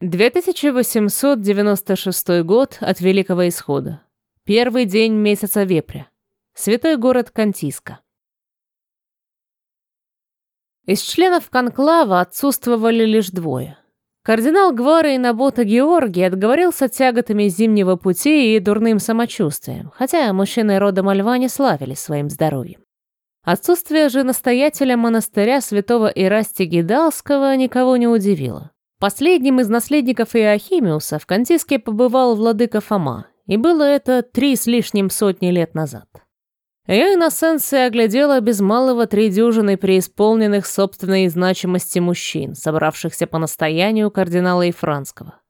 2896 год от Великого Исхода. Первый день месяца Вепря. Святой город Кантиска. Из членов конклава отсутствовали лишь двое. Кардинал Гвара и Набота Георгий отговорился тяготами зимнего пути и дурным самочувствием, хотя мужчины рода Мальва не славились своим здоровьем. Отсутствие же настоятеля монастыря святого Ирасти Гидалского никого не удивило. Последним из наследников Иохимиуса в Кантиске побывал владыка Фома, и было это три с лишним сотни лет назад. Ее иносенция оглядела без малого три дюжины преисполненных собственной значимости мужчин, собравшихся по настоянию кардинала Ефранского.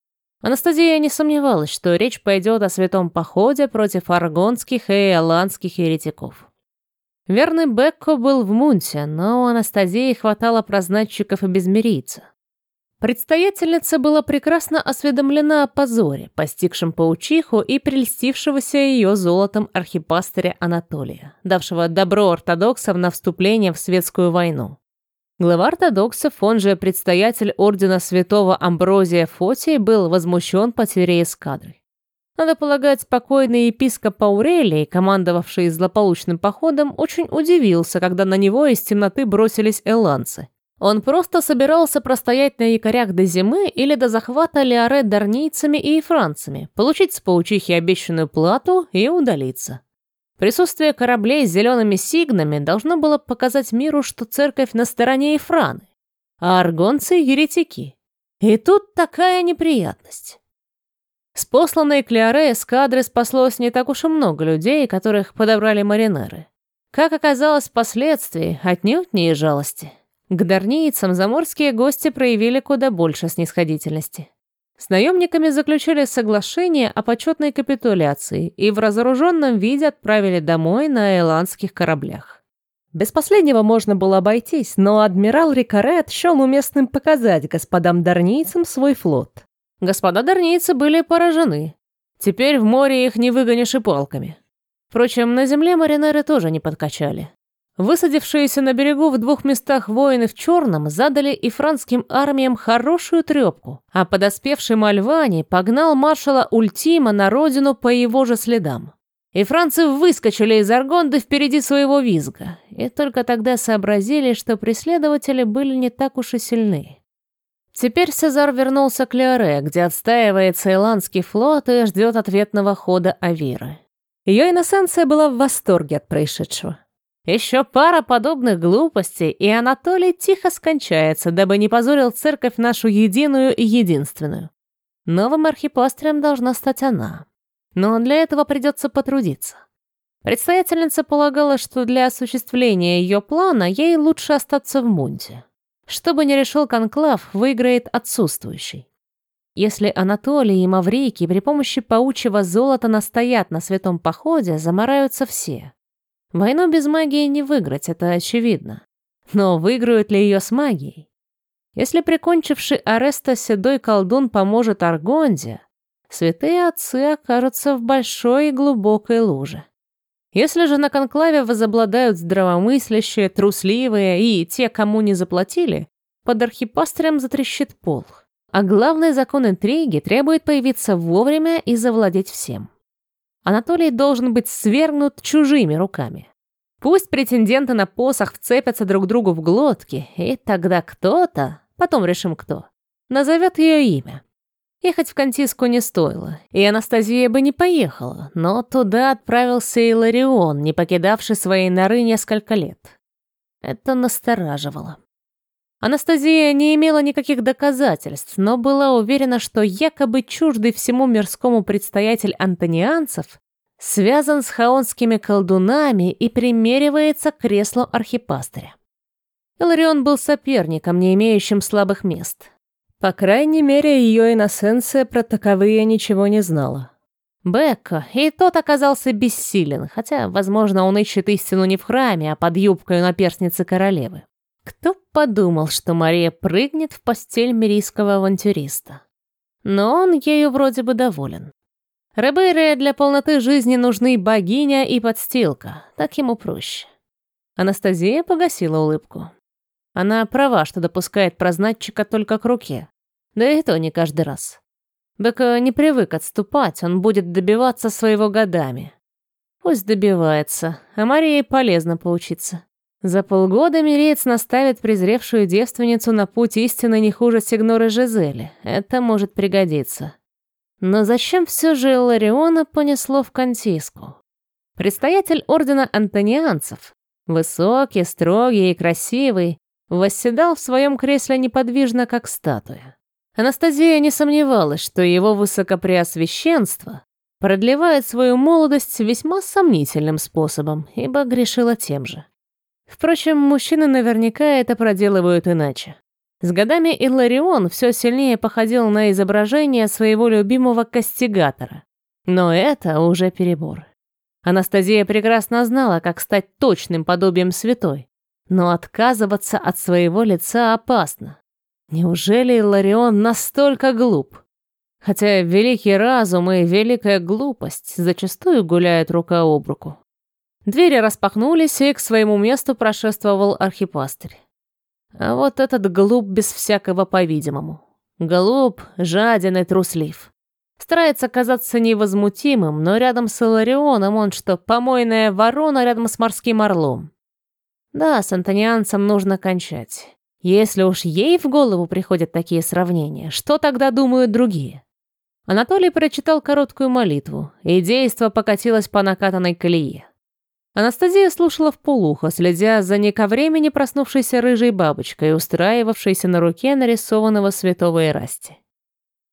Анастасия не сомневалась, что речь пойдет о святом походе против аргонских и иоландских еретиков. Верный Бекко был в Мунте, но у Анастасии хватало прознатчиков и безмерийца. Предстоятельница была прекрасно осведомлена о позоре, постигшем паучиху и прельстившегося ее золотом архипастыря Анатолия, давшего добро ортодоксам на вступление в светскую войну. Глава ортодоксов, он же предстоятель ордена святого Амброзия Фотий, был возмущен потерей эскадры. Надо полагать, спокойный епископ Аурелий, командовавший злополучным походом, очень удивился, когда на него из темноты бросились эланцы. Он просто собирался простоять на якорях до зимы или до захвата Леоре дарнийцами и францами, получить с паучихи обещанную плату и удалиться. Присутствие кораблей с зелеными сигнами должно было показать миру, что церковь на стороне Ефраны, а аргонцы — еретики. И тут такая неприятность. С посланной Клеоре эскадры спаслось не так уж и много людей, которых подобрали маринеры. Как оказалось впоследствии, отнюдь не из жалости. К дарнийцам заморские гости проявили куда больше снисходительности. С наемниками заключили соглашение о почетной капитуляции и в разоруженном виде отправили домой на эландских кораблях. Без последнего можно было обойтись, но адмирал Рикарет счел уместным показать господам дарнийцам свой флот. Господа дарнийцы были поражены. Теперь в море их не выгонишь и палками. Впрочем, на земле маринеры тоже не подкачали. Высадившиеся на берегу в двух местах воины в черном задали и францким армиям хорошую трепку, а подоспевший Мальвани погнал маршала Ультима на родину по его же следам. И францы выскочили из Аргонды впереди своего визга, и только тогда сообразили, что преследователи были не так уж и сильны. Теперь Сезар вернулся к Леоре, где отстаивает цейландский флот и ждет ответного хода Авиры. Ее иносенция была в восторге от происшедшего. Еще пара подобных глупостей, и Анатолий тихо скончается, дабы не позорил церковь нашу единую и единственную. Новым архипастрем должна стать она. Но для этого придется потрудиться. Предстоятельница полагала, что для осуществления ее плана ей лучше остаться в Мунте. Что бы ни решил Конклав, выиграет отсутствующий. Если Анатолий и Маврикий при помощи паучьего золота настоят на святом походе, замораются все. Войну без магии не выиграть, это очевидно. Но выиграют ли ее с магией? Если прикончивший Ареста седой колдун поможет Аргонде, святые отцы окажутся в большой и глубокой луже. Если же на конклаве возобладают здравомыслящие, трусливые и те, кому не заплатили, под архипастырем затрещит пол. А главный закон интриги требует появиться вовремя и завладеть всем. Анатолий должен быть свергнут чужими руками. Пусть претенденты на посох вцепятся друг другу в глотки, и тогда кто-то, потом решим кто, назовет ее имя. Ехать в Кантиску не стоило, и Анастасия бы не поехала, но туда отправился и Ларион, не покидавший своей норы несколько лет. Это настораживало. Анастасия не имела никаких доказательств, но была уверена, что якобы чуждый всему мирскому предстоятель антонианцев связан с хаонскими колдунами и примеривается к креслу архипастыря. Иларион был соперником, не имеющим слабых мест. По крайней мере, ее иносенция про таковые ничего не знала. Бекка, и тот оказался бессилен, хотя, возможно, он ищет истину не в храме, а под юбкой наперстницы королевы. Кто подумал, что Мария прыгнет в постель мирийского авантюриста? Но он ею вроде бы доволен. Ребейре для полноты жизни нужны богиня и подстилка, так ему проще. Анастасия погасила улыбку. Она права, что допускает прознатчика только к руке. Да и то не каждый раз. Бека не привык отступать, он будет добиваться своего годами. Пусть добивается, а Марии полезно поучиться. За полгода Миреец наставит презревшую девственницу на путь истины не хуже Сигноры Жизели. Это может пригодиться. Но зачем все же Лариона понесло в Кантиску? Предстоятель ордена антонианцев, высокий, строгий и красивый, восседал в своем кресле неподвижно, как статуя. Анастасия не сомневалась, что его высокопреосвященство продлевает свою молодость весьма сомнительным способом, ибо грешила тем же. Впрочем, мужчины наверняка это проделывают иначе. С годами Илларион все сильнее походил на изображение своего любимого кастигатора. Но это уже перебор. Анастасия прекрасно знала, как стать точным подобием святой. Но отказываться от своего лица опасно. Неужели Илларион настолько глуп? Хотя великий разум и великая глупость зачастую гуляют рука об руку. Двери распахнулись, и к своему месту прошествовал архипастырь. А вот этот глуп без всякого по-видимому. Глуп, жаден и труслив. Старается казаться невозмутимым, но рядом с Иларионом он что, помойная ворона рядом с морским орлом. Да, с антонианцем нужно кончать. Если уж ей в голову приходят такие сравнения, что тогда думают другие? Анатолий прочитал короткую молитву, и действо покатилось по накатанной колее. Анастасия слушала в полухо, следя за не ко времени проснувшейся рыжей бабочкой, устраивавшейся на руке нарисованного святого Ирасти.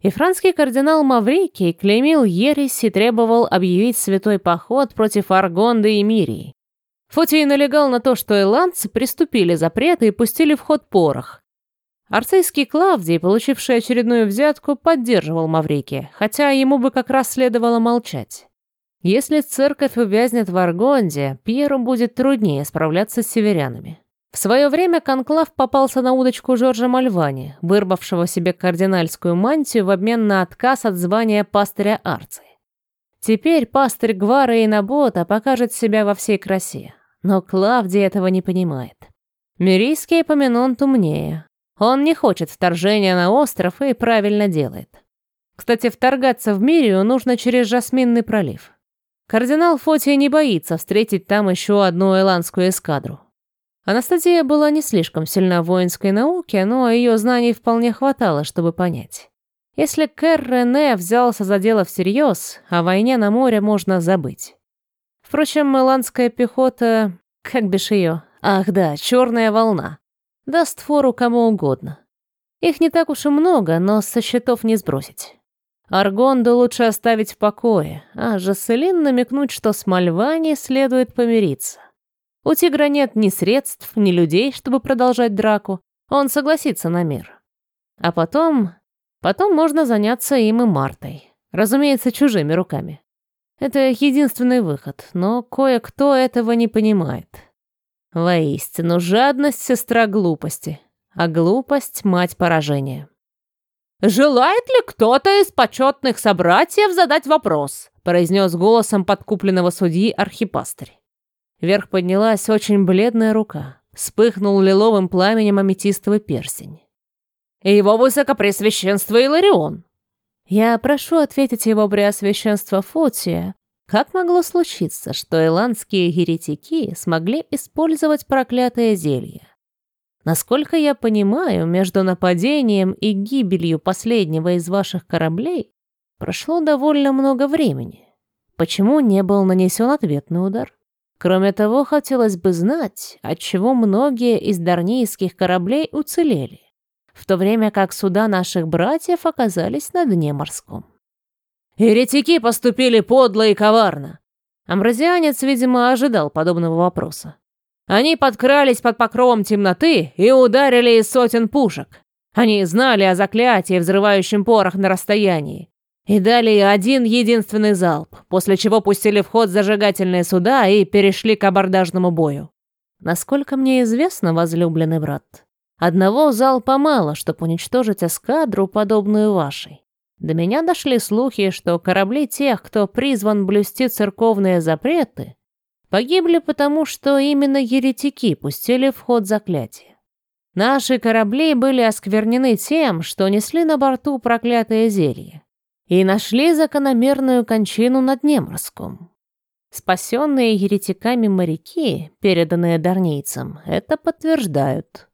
И францкий кардинал Маврикий клеймил ересь и требовал объявить святой поход против Аргонды и Мирии. Фотий налегал на то, что эландцы приступили запреты и пустили в ход порох. Арцейский Клавдий, получивший очередную взятку, поддерживал Маврикия, хотя ему бы как раз следовало молчать. Если церковь увязнет в Аргонде, Пьеру будет труднее справляться с северянами. В свое время Конклав попался на удочку Жоржа Мальвани, вырвавшего себе кардинальскую мантию в обмен на отказ от звания пастыря Арции. Теперь пастырь Гвара и Набота покажет себя во всей красе. Но Клавдий этого не понимает. Мирийский Эпоминонт умнее. Он не хочет вторжения на остров и правильно делает. Кстати, вторгаться в Мирию нужно через Жасминный пролив. Кардинал Фотия не боится встретить там еще одну эландскую эскадру. Анастасия была не слишком сильна в воинской науке, но ее знаний вполне хватало, чтобы понять. Если Кэр Рене взялся за дело всерьез, о войне на море можно забыть. Впрочем, меландская пехота... Как бишь ее? Ах да, черная волна. Даст фору кому угодно. Их не так уж и много, но со счетов не сбросить. Аргонду лучше оставить в покое, а Жаселин намекнуть, что с Мальвани следует помириться. У тигра нет ни средств, ни людей, чтобы продолжать драку. Он согласится на мир. А потом... Потом можно заняться им и Мартой. Разумеется, чужими руками. Это единственный выход, но кое-кто этого не понимает. Воистину, жадность — сестра глупости, а глупость — мать поражения. «Желает ли кто-то из почетных собратьев задать вопрос?» произнес голосом подкупленного судьи архипастырь. Вверх поднялась очень бледная рука. Вспыхнул лиловым пламенем аметистовый перстень. «Его высокопресвященство Иларион!» Я прошу ответить его преосвященство Фотия, как могло случиться, что иландские еретики смогли использовать проклятое зелье? Насколько я понимаю, между нападением и гибелью последнего из ваших кораблей прошло довольно много времени. Почему не был нанесен ответный удар? Кроме того, хотелось бы знать, отчего многие из дарнийских кораблей уцелели в то время как суда наших братьев оказались на дне морском. «Еретики поступили подло и коварно!» Амбразианец, видимо, ожидал подобного вопроса. Они подкрались под покровом темноты и ударили из сотен пушек. Они знали о заклятии, взрывающем порох на расстоянии, и дали один единственный залп, после чего пустили в ход зажигательные суда и перешли к абордажному бою. Насколько мне известно, возлюбленный брат, Одного залпа мало, чтобы уничтожить эскадру, подобную вашей. До меня дошли слухи, что корабли тех, кто призван блюсти церковные запреты, погибли потому, что именно еретики пустили в ход заклятие. Наши корабли были осквернены тем, что несли на борту проклятое зелье, и нашли закономерную кончину на дне морском. Спасенные еретиками моряки, переданные дарнийцам, это подтверждают.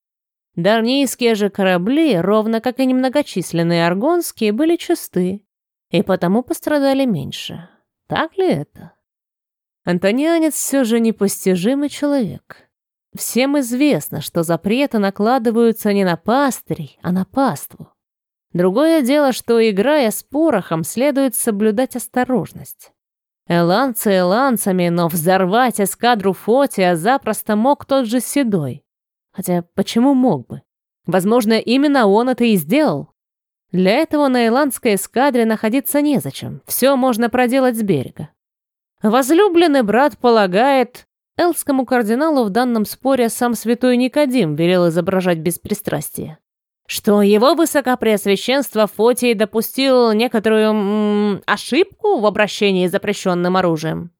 Дарнийские же корабли, ровно как и немногочисленные аргонские, были чисты, и потому пострадали меньше. Так ли это? Антонианец все же непостижимый человек. Всем известно, что запреты накладываются не на пастырей, а на паству. Другое дело, что, играя с порохом, следует соблюдать осторожность. Эланцы эланцами, но взорвать эскадру Фотия запросто мог тот же Седой. Хотя почему мог бы? Возможно, именно он это и сделал. Для этого на Иландской эскадре находиться незачем. Все можно проделать с берега. Возлюбленный брат полагает, Элскому кардиналу в данном споре сам святой Никодим велел изображать беспристрастие. Что его высокопреосвященство Фотий допустил некоторую м -м, ошибку в обращении с запрещенным оружием.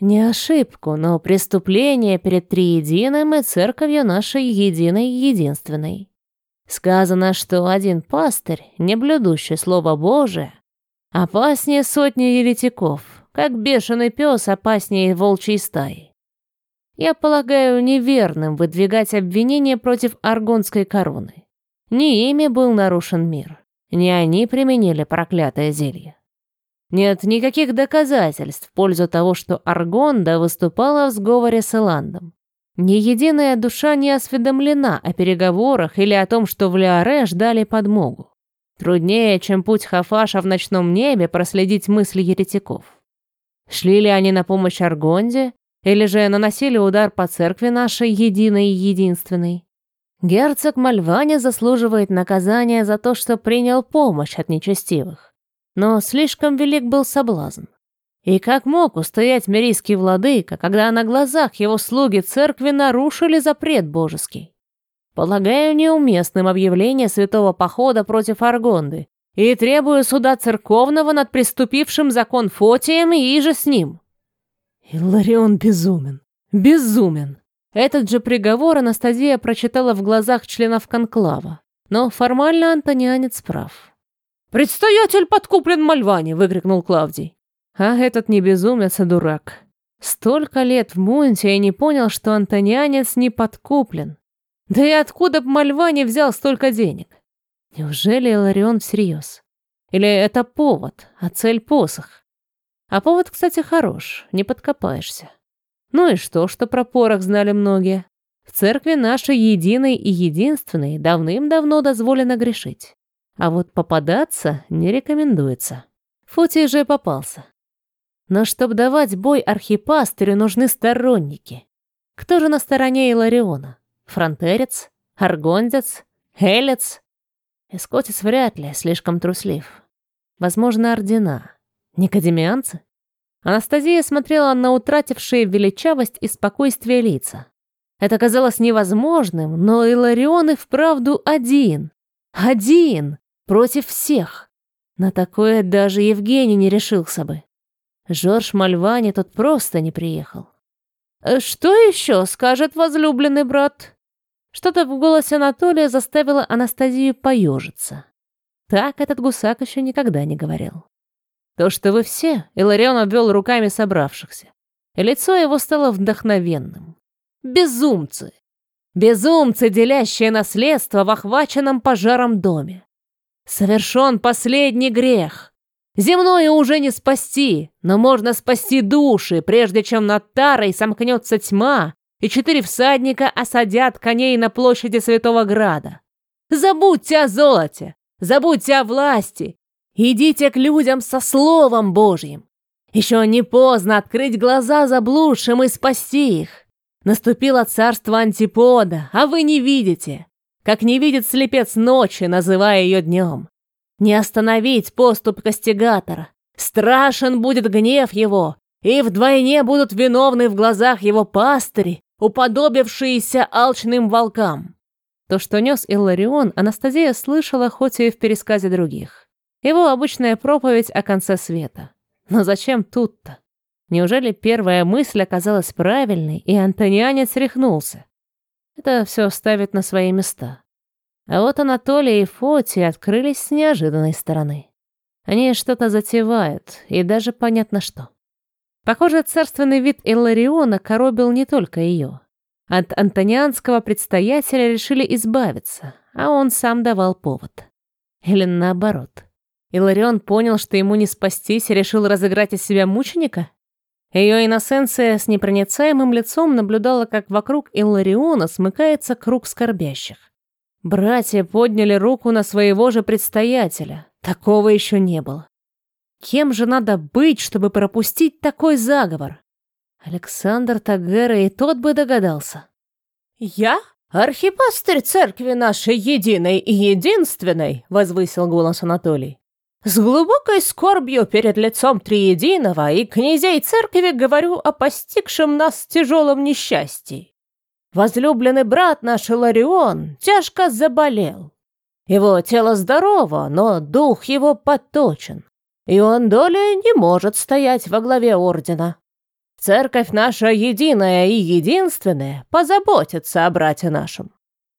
Не ошибку, но преступление перед Триединым и церковью нашей единой и единственной. Сказано, что один пастырь, не блюдущий Слово Божие, опаснее сотни еретиков, как бешеный пес опаснее волчьей стаи. Я полагаю неверным выдвигать обвинения против аргонской короны. Не ими был нарушен мир, не они применили проклятое зелье. Нет никаких доказательств в пользу того, что Аргонда выступала в сговоре с Эландом. Ни единая душа не осведомлена о переговорах или о том, что в Леоре ждали подмогу. Труднее, чем путь Хафаша в ночном небе, проследить мысли еретиков. Шли ли они на помощь Аргонде или же наносили удар по церкви нашей единой и единственной. Герцог Мальвани заслуживает наказания за то, что принял помощь от нечестивых. Но слишком велик был соблазн. И как мог устоять мирийский владыка, когда на глазах его слуги церкви нарушили запрет божеский? Полагаю неуместным объявление святого похода против Аргонды и требую суда церковного над приступившим закон Фотием и же с ним. Илларион безумен. Безумен. Этот же приговор Анастасия прочитала в глазах членов конклава. Но формально антонианец прав. «Предстоятель подкуплен Мальвани!» — выкрикнул Клавдий. А этот не безумец, а дурак. Столько лет в Мунте и не понял, что антонианец не подкуплен. Да и откуда б Мальвани взял столько денег? Неужели Иларион всерьез? Или это повод, а цель посох? А повод, кстати, хорош, не подкопаешься. Ну и что, что про порох знали многие? В церкви нашей единой и единственной давным-давно дозволено грешить. А вот попадаться не рекомендуется. Фотий же попался. Но чтобы давать бой архипастырю, нужны сторонники. Кто же на стороне Илариона? Фронтерец? Аргондец? Элец? Эскотец вряд ли, слишком труслив. Возможно, ордена. Никодемианцы? Анастасия смотрела на утратившие величавость и спокойствие лица. Это казалось невозможным, но Иларион и вправду один. Один! Против всех. На такое даже Евгений не решился бы. Жорж Мальвани тут просто не приехал. «Э, «Что еще скажет возлюбленный брат?» Что-то в голосе Анатолия заставило Анастасию поежиться. Так этот гусак еще никогда не говорил. То, что вы все, Иларион обвел руками собравшихся. И лицо его стало вдохновенным. Безумцы! Безумцы, делящие наследство в охваченном пожаром доме. Совершен последний грех. Земное уже не спасти, но можно спасти души, прежде чем над Тарой сомкнется тьма, и четыре всадника осадят коней на площади Святого Града. Забудьте о золоте, забудьте о власти, Идите к людям со Словом Божьим. Еще не поздно открыть глаза заблудшим и спасти их. Наступило царство антипода, а вы не видите, как не видит слепец ночи, называя ее днем. Не остановить поступ кастигатора. Страшен будет гнев его, и вдвойне будут виновны в глазах его пастыри, уподобившиеся алчным волкам. То, что нес Илларион, Анастасия слышала хоть и в пересказе других. Его обычная проповедь о конце света. Но зачем тут-то? Неужели первая мысль оказалась правильной, и антонианец рехнулся? Это все ставит на свои места. А вот Анатолий и Фоти открылись с неожиданной стороны. Они что-то затевают, и даже понятно что. Похоже, царственный вид Иллариона коробил не только ее. От антонианского предстоятеля решили избавиться, а он сам давал повод. Или наоборот. Иларион понял, что ему не спастись и решил разыграть из себя мученика? Ее иносенция с непроницаемым лицом наблюдала, как вокруг Иллариона смыкается круг скорбящих. Братья подняли руку на своего же предстоятеля. Такого еще не было. Кем же надо быть, чтобы пропустить такой заговор? Александр Тагера и тот бы догадался. «Я? Архипастырь церкви нашей единой и единственной!» — возвысил голос Анатолий. «С глубокой скорбью перед лицом Триединого и князей церкви говорю о постигшем нас тяжелом несчастье. Возлюбленный брат наш Иларион тяжко заболел. Его тело здорово, но дух его подточен, и он долей не может стоять во главе ордена. Церковь наша единая и единственная позаботится о брате нашем.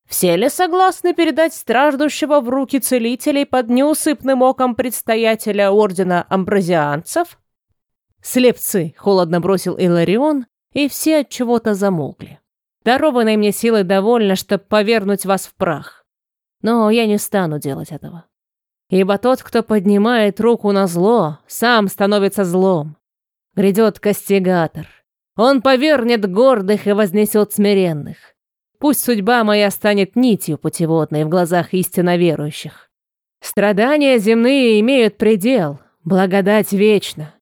Все ли согласны передать страждущего в руки целителей под неусыпным оком предстоятеля ордена амбразианцев? Слепцы, холодно бросил Иларион, и все от чего-то замолкли. Дарованной мне силой довольно, чтобы повернуть вас в прах. Но я не стану делать этого. Ибо тот, кто поднимает руку на зло, сам становится злом. Грядет костигатор. Он повернет гордых и вознесет смиренных. Пусть судьба моя станет нитью путеводной в глазах истинно верующих. Страдания земные имеют предел, благодать вечна.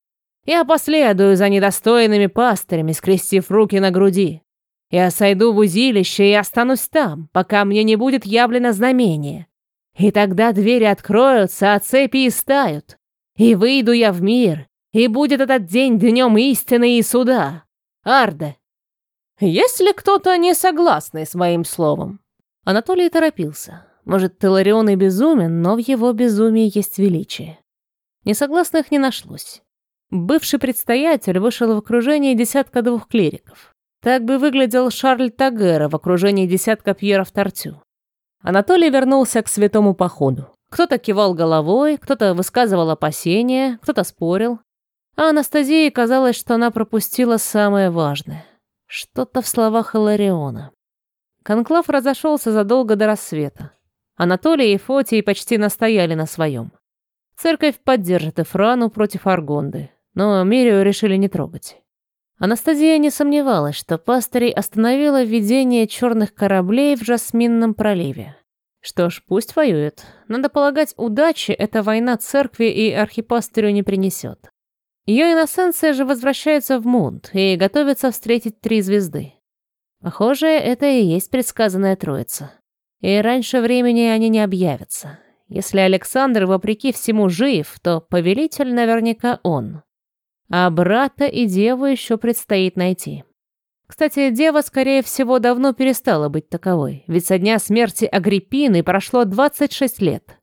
Я последую за недостойными пастырями, скрестив руки на груди. Я сойду в узилище и останусь там, пока мне не будет явлено знамение. И тогда двери откроются, а цепи истают. И выйду я в мир, и будет этот день днем истины и суда. Арде, есть ли кто-то не согласный с моим словом? Анатолий торопился. Может, Теларион и безумен, но в его безумии есть величие. Несогласных не нашлось. Бывший предстоятель вышел в окружении десятка двух клириков. Так бы выглядел Шарль Тагера в окружении десятка Пьеров Тортю. Анатолий вернулся к святому походу. Кто-то кивал головой, кто-то высказывал опасения, кто-то спорил. А Анастасии казалось, что она пропустила самое важное. Что-то в словах Илариона. Конклав разошелся задолго до рассвета. Анатолий и Фотий почти настояли на своем. Церковь поддержит Эфрану против Аргонды, но Мирию решили не трогать. Анастасия не сомневалась, что пастырей остановило введение черных кораблей в Жасминном проливе. Что ж, пусть воюет. Надо полагать, удачи эта война церкви и архипастырю не принесет. Ее иносенция же возвращается в Мунт и готовится встретить три звезды. Похоже, это и есть предсказанная троица. И раньше времени они не объявятся. Если Александр, вопреки всему, жив, то повелитель наверняка он. А брата и деву еще предстоит найти. Кстати, дева, скорее всего, давно перестала быть таковой, ведь со дня смерти Агриппины прошло 26 лет.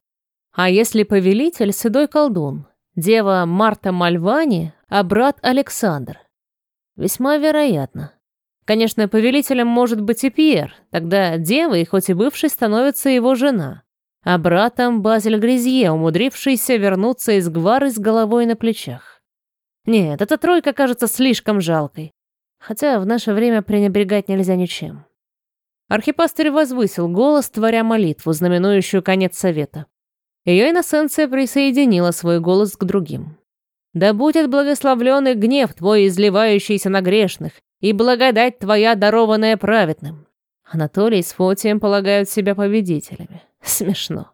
А если повелитель — седой колдун, Дева Марта Мальвани, а брат Александр. Весьма вероятно. Конечно, повелителем может быть и Пьер, тогда девой, хоть и бывшей, становится его жена, а братом Базель Грязье, умудрившийся вернуться из Гвары с головой на плечах. Нет, эта тройка кажется слишком жалкой, хотя в наше время пренебрегать нельзя ничем. Архипастырь возвысил голос, творя молитву, знаменующую конец совета. Ее иносенция присоединила свой голос к другим. «Да будет благословленный гнев твой, изливающийся на грешных, и благодать твоя, дарованная праведным». Анатолий с Фотием полагают себя победителями. Смешно.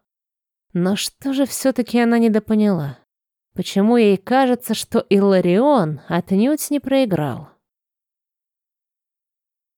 Но что же все-таки она недопоняла? Почему ей кажется, что Илларион отнюдь не проиграл?